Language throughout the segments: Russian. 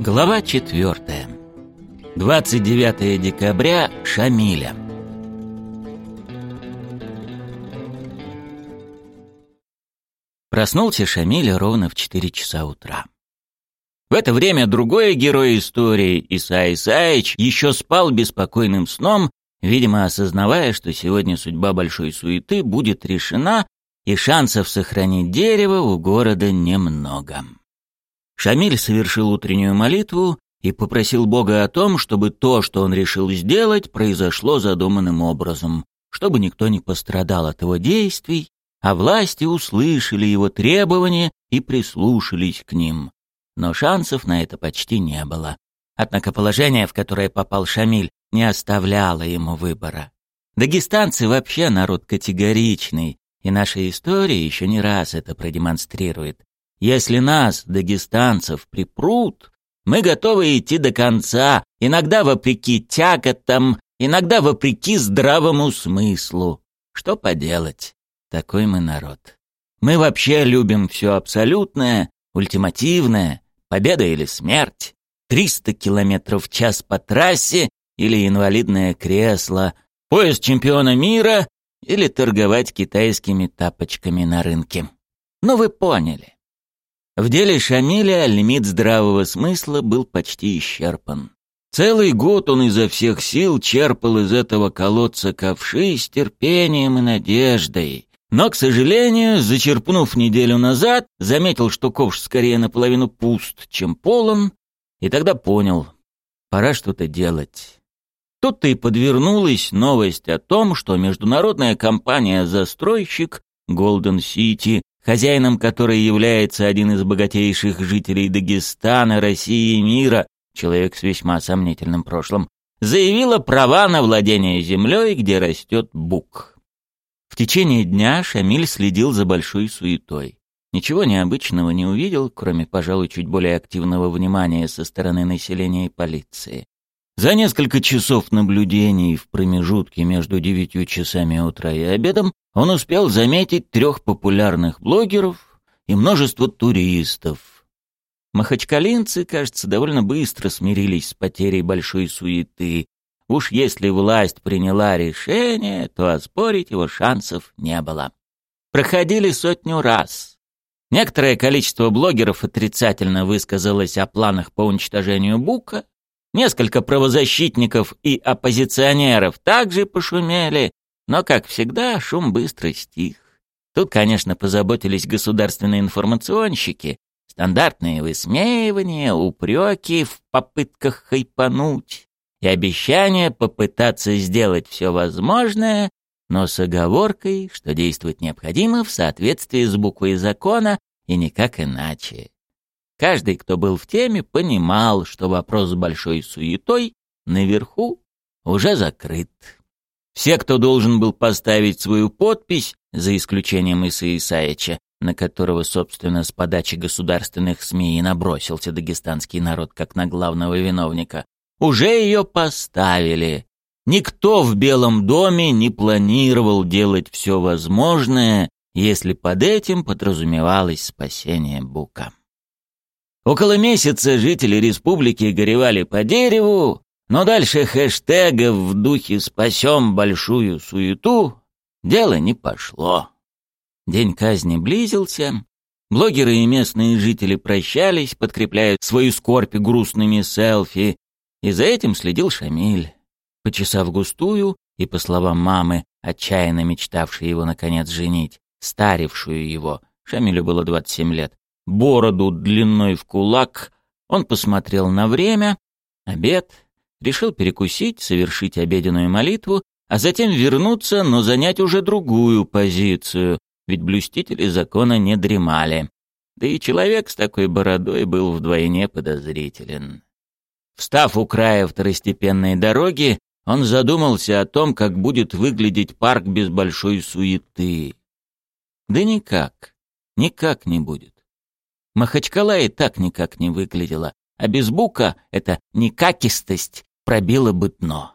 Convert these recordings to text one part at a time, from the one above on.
Глава 4. 29 декабря. Шамиля. Проснулся Шамиля ровно в 4 часа утра. В это время другой герой истории, Исай Исаич, еще спал беспокойным сном, видимо, осознавая, что сегодня судьба большой суеты будет решена, и шансов сохранить дерево у города немного. Шамиль совершил утреннюю молитву и попросил Бога о том, чтобы то, что он решил сделать, произошло задуманным образом, чтобы никто не пострадал от его действий, а власти услышали его требования и прислушались к ним. Но шансов на это почти не было. Однако положение, в которое попал Шамиль, не оставляло ему выбора. Дагестанцы вообще народ категоричный, и наша история еще не раз это продемонстрирует. Если нас, дагестанцев, припрут, мы готовы идти до конца, иногда вопреки тяготам, иногда вопреки здравому смыслу. Что поделать? Такой мы народ. Мы вообще любим все абсолютное, ультимативное, победа или смерть, 300 километров в час по трассе или инвалидное кресло, пояс чемпиона мира или торговать китайскими тапочками на рынке. Ну вы поняли. В деле Шамиля лимит здравого смысла был почти исчерпан. Целый год он изо всех сил черпал из этого колодца ковши с терпением и надеждой. Но, к сожалению, зачерпнув неделю назад, заметил, что ковш скорее наполовину пуст, чем полон, и тогда понял, пора что-то делать. Тут-то и подвернулась новость о том, что международная компания-застройщик Golden City хозяином которой является один из богатейших жителей Дагестана, России и мира, человек с весьма сомнительным прошлым, заявила права на владение землей, где растет бук. В течение дня Шамиль следил за большой суетой. Ничего необычного не увидел, кроме, пожалуй, чуть более активного внимания со стороны населения и полиции. За несколько часов наблюдений в промежутке между девятью часами утра и обедом он успел заметить трех популярных блогеров и множество туристов. Махачкалинцы, кажется, довольно быстро смирились с потерей большой суеты. Уж если власть приняла решение, то оспорить его шансов не было. Проходили сотню раз. Некоторое количество блогеров отрицательно высказалось о планах по уничтожению Бука, Несколько правозащитников и оппозиционеров также пошумели, но, как всегда, шум быстро стих. Тут, конечно, позаботились государственные информационщики, стандартные высмеивания, упреки в попытках хайпануть и обещания попытаться сделать все возможное, но с оговоркой, что действовать необходимо в соответствии с буквой закона и никак иначе. Каждый, кто был в теме, понимал, что вопрос с большой суетой наверху уже закрыт. Все, кто должен был поставить свою подпись, за исключением Иса Исаича, на которого, собственно, с подачи государственных СМИ и набросился дагестанский народ как на главного виновника, уже ее поставили. Никто в Белом доме не планировал делать все возможное, если под этим подразумевалось спасение Бука. Около месяца жители республики горевали по дереву, но дальше хэштегов в духе «спасем большую суету» дело не пошло. День казни близился, блогеры и местные жители прощались, подкрепляя свою скорбь грустными селфи, и за этим следил Шамиль. Почесав густую и, по словам мамы, отчаянно мечтавшей его наконец женить, старившую его, Шамилю было 27 лет, бороду длиной в кулак, он посмотрел на время, обед, решил перекусить, совершить обеденную молитву, а затем вернуться, но занять уже другую позицию, ведь блюстители закона не дремали. Да и человек с такой бородой был вдвойне подозрителен. Встав у края второстепенной дороги, он задумался о том, как будет выглядеть парк без большой суеты. Да никак, никак не будет. Махачкала и так никак не выглядела, а без бука эта никакистость пробила бы дно.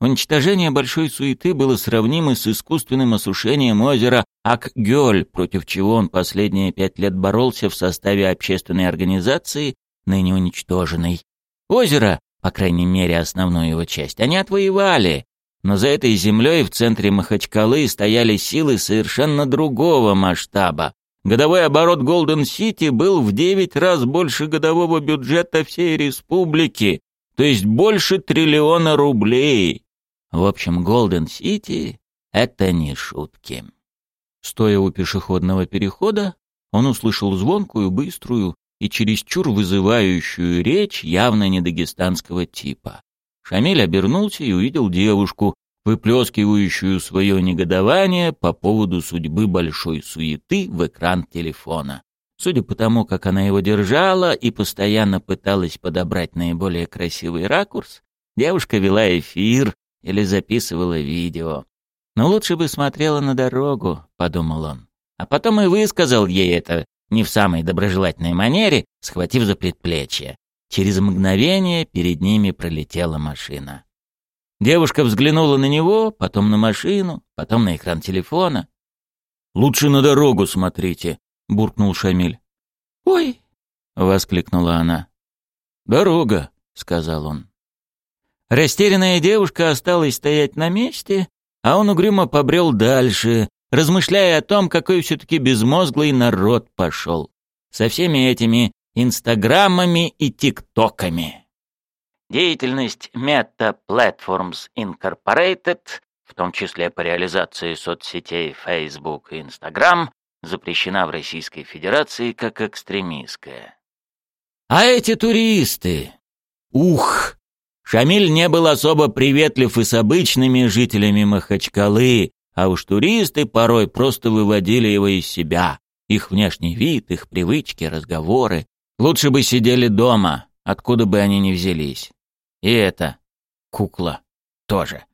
Уничтожение большой суеты было сравнимо с искусственным осушением озера Акгёль, против чего он последние пять лет боролся в составе общественной организации, ныне уничтоженной. Озеро, по крайней мере основную его часть, они отвоевали, но за этой землей в центре Махачкалы стояли силы совершенно другого масштаба. Годовой оборот Голден-Сити был в девять раз больше годового бюджета всей республики, то есть больше триллиона рублей. В общем, Голден-Сити — это не шутки. Стоя у пешеходного перехода, он услышал звонкую, быструю и чересчур вызывающую речь явно не дагестанского типа. Шамиль обернулся и увидел девушку, выплескивающую свое негодование по поводу судьбы большой суеты в экран телефона. Судя по тому, как она его держала и постоянно пыталась подобрать наиболее красивый ракурс, девушка вела эфир, или записывала видео. Но лучше бы смотрела на дорогу, подумал он. А потом и высказал ей это не в самой доброжелательной манере, схватив за предплечье. Через мгновение перед ними пролетела машина. Девушка взглянула на него, потом на машину, потом на экран телефона. «Лучше на дорогу смотрите», — буркнул Шамиль. «Ой!» — воскликнула она. «Дорога», — сказал он. Растерянная девушка осталась стоять на месте, а он угрюмо побрел дальше, размышляя о том, какой все-таки безмозглый народ пошел. Со всеми этими инстаграмами и тиктоками. Деятельность Meta Platforms Incorporated, в том числе по реализации соцсетей Facebook и Instagram, запрещена в Российской Федерации как экстремистская. А эти туристы! Ух! Шамиль не был особо приветлив и с обычными жителями Махачкалы, а уж туристы порой просто выводили его из себя. Их внешний вид, их привычки, разговоры. Лучше бы сидели дома, откуда бы они ни взялись. И это, кукла, тоже.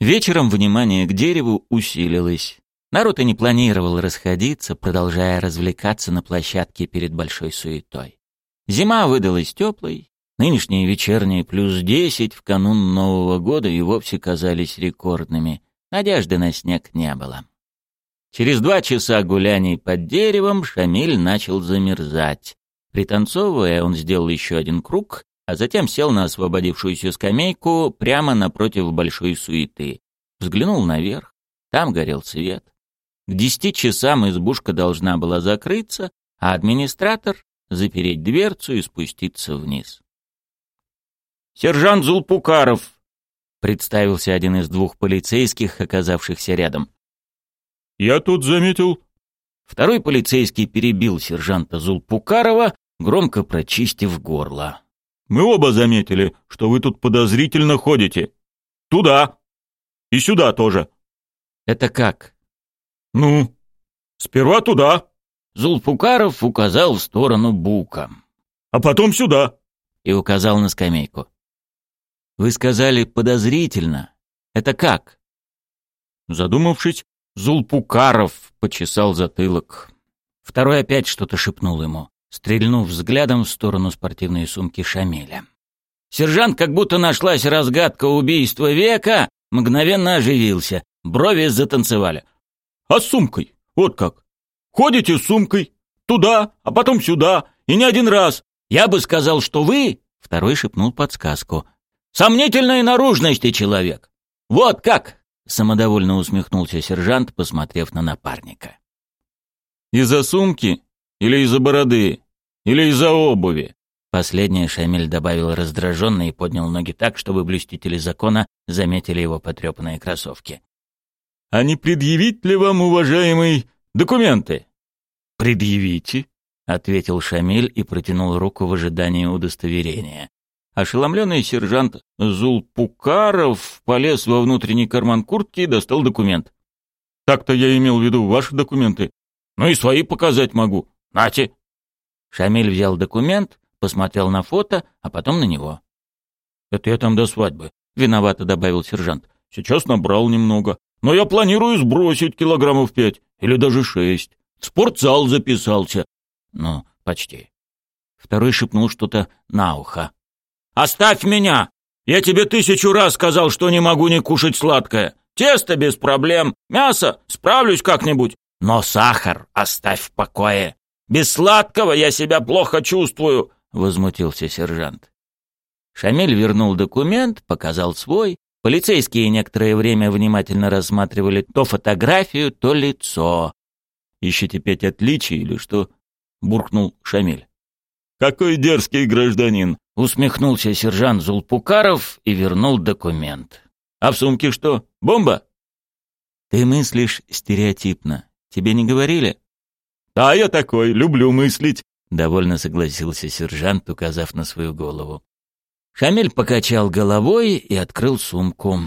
Вечером внимание к дереву усилилось. Народ и не планировал расходиться, продолжая развлекаться на площадке перед большой суетой. Зима выдалась теплой, Нынешние вечерние плюс десять в канун Нового года и вовсе казались рекордными. Надежды на снег не было. Через два часа гуляний под деревом Шамиль начал замерзать. Пританцовывая, он сделал еще один круг, а затем сел на освободившуюся скамейку прямо напротив большой суеты. Взглянул наверх. Там горел свет. К десяти часам избушка должна была закрыться, а администратор — запереть дверцу и спуститься вниз. «Сержант Зулпукаров», — представился один из двух полицейских, оказавшихся рядом. «Я тут заметил...» Второй полицейский перебил сержанта Зулпукарова, громко прочистив горло. «Мы оба заметили, что вы тут подозрительно ходите. Туда. И сюда тоже». «Это как?» «Ну, сперва туда». Зулпукаров указал в сторону Бука. «А потом сюда». И указал на скамейку. Вы сказали подозрительно. Это как? Задумавшись, Зулпукаров почесал затылок. Второй опять что-то шепнул ему, стрельнув взглядом в сторону спортивной сумки Шамиля. Сержант, как будто нашлась разгадка убийства века, мгновенно оживился. Брови затанцевали. «А с сумкой? Вот как? Ходите с сумкой? Туда, а потом сюда, и не один раз. Я бы сказал, что вы...» Второй шепнул подсказку. Сомнительной наружности человек. Вот как, самодовольно усмехнулся сержант, посмотрев на напарника. Из-за сумки или из-за бороды или из-за обуви? Последнее Шамиль добавил раздраженно и поднял ноги так, чтобы блюстители закона заметили его потрепанные кроссовки. «А не предъявить ли вам, уважаемый, документы?» «Предъявите», — ответил Шамиль и протянул руку в ожидании удостоверения. Ошеломленный сержант Зулпукаров полез во внутренний карман куртки и достал документ. «Так-то я имел в виду ваши документы. Ну и свои показать могу. Нате!» Шамиль взял документ, посмотрел на фото, а потом на него. «Это я там до свадьбы», — виновато добавил сержант. «Сейчас набрал немного. Но я планирую сбросить килограммов пять или даже шесть. В спортзал записался». «Ну, почти». Второй шепнул что-то на ухо. «Оставь меня!» Я тебе тысячу раз сказал, что не могу не кушать сладкое. Тесто без проблем, мясо справлюсь как-нибудь. Но сахар оставь в покое. Без сладкого я себя плохо чувствую, возмутился сержант. Шамиль вернул документ, показал свой. Полицейские некоторое время внимательно рассматривали то фотографию, то лицо. «Ищете пять отличий или что?» — буркнул Шамиль. «Какой дерзкий гражданин!» — усмехнулся сержант Зулпукаров и вернул документ. «А в сумке что, бомба?» «Ты мыслишь стереотипно. Тебе не говорили?» «Да, я такой, люблю мыслить», — довольно согласился сержант, указав на свою голову. Шамиль покачал головой и открыл сумку.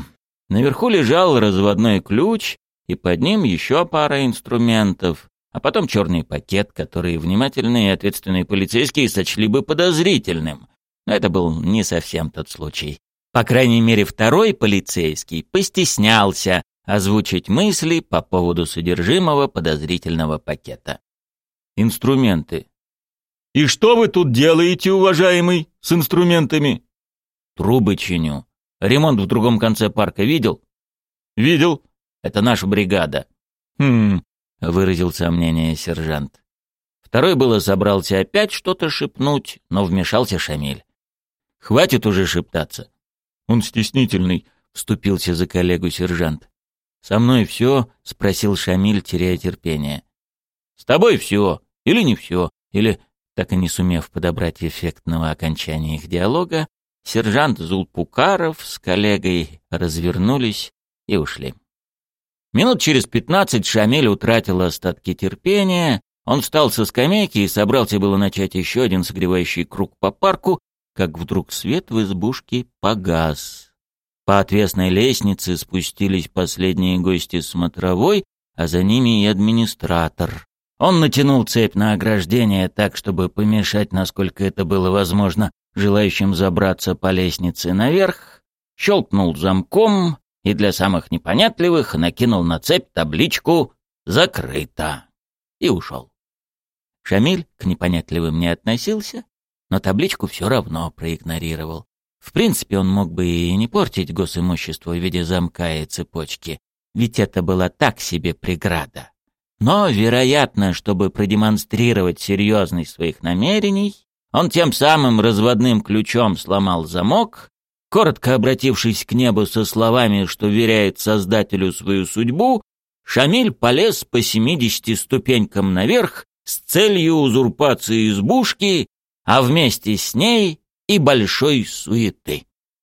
Наверху лежал разводной ключ, и под ним еще пара инструментов, а потом черный пакет, который внимательные и ответственные полицейские сочли бы подозрительным. Но это был не совсем тот случай. По крайней мере, второй полицейский постеснялся озвучить мысли по поводу содержимого подозрительного пакета инструменты. «И что вы тут делаете, уважаемый, с инструментами?» «Трубы чиню. Ремонт в другом конце парка видел?» «Видел. Это наша бригада». «Хм...» — выразил сомнение сержант. Второй было собрался опять что-то шепнуть, но вмешался Шамиль. «Хватит уже шептаться». «Он стеснительный», — вступился за коллегу сержант. «Со мной все?» — спросил Шамиль, теряя терпение. «С тобой все. Или не все, или, так и не сумев подобрать эффектного окончания их диалога, сержант Зулпукаров с коллегой развернулись и ушли. Минут через пятнадцать Шамиль утратил остатки терпения, он встал со скамейки и собрался было начать еще один согревающий круг по парку, как вдруг свет в избушке погас. По отвесной лестнице спустились последние гости смотровой, а за ними и администратор. Он натянул цепь на ограждение так, чтобы помешать, насколько это было возможно, желающим забраться по лестнице наверх, щелкнул замком и для самых непонятливых накинул на цепь табличку «Закрыто» и ушел. Шамиль к непонятливым не относился, но табличку все равно проигнорировал. В принципе, он мог бы и не портить госимущество в виде замка и цепочки, ведь это была так себе преграда. Но, вероятно, чтобы продемонстрировать серьезность своих намерений, он тем самым разводным ключом сломал замок, коротко обратившись к небу со словами, что веряет Создателю свою судьбу, Шамиль полез по семидесяти ступенькам наверх с целью узурпации избушки, а вместе с ней и большой суеты.